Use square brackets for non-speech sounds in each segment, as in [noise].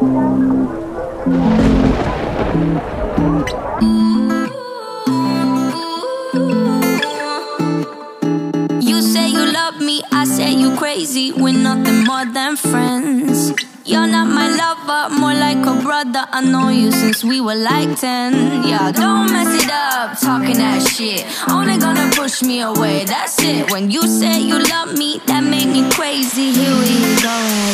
You say you love me, I say you crazy. We're nothing more than friends. You're not my lover, more like a brother. I know you since we were like 10. Yeah, don't mess it up, talking that shit. Only gonna push me away, that's it. When you say you love me, that made me crazy. Here we go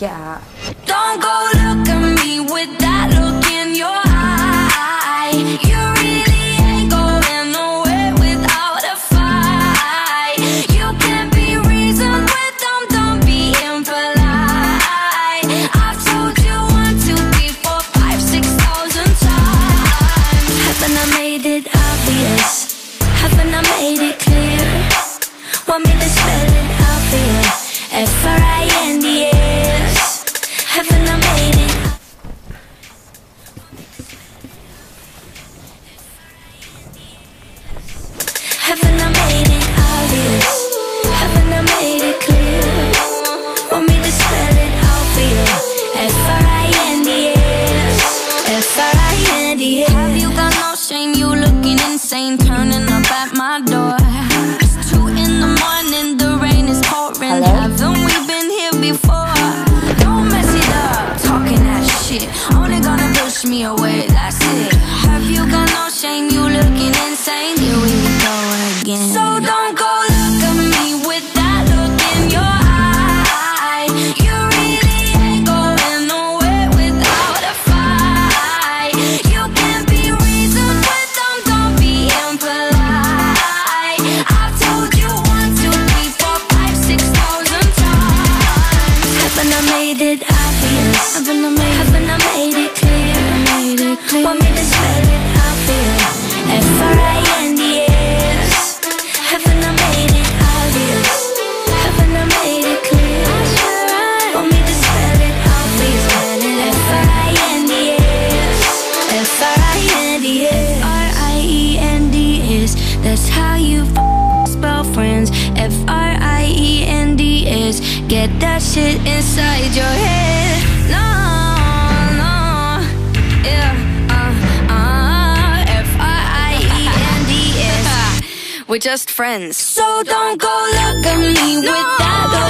Yeah. Don't go look at me with that look in your eye. You really ain't going nowhere without a fight. You can't be reasoned with them, don't be impolite. I've told you one, two, three, four, five, six thousand times. Haven't I made it obvious? Haven't I made it clear? Want me to spell it out for you? F-R-I-N-D-S I made it? Obvious? I made it clear? Want me to spell it out for you? F-R-I-N-D-S F-R-I-N-D-S Have you got no shame? You looking insane Turning up at my door get that shit inside your head. No, no, yeah, uh, uh, [laughs] We're just friends, so don't go look at me no. with that.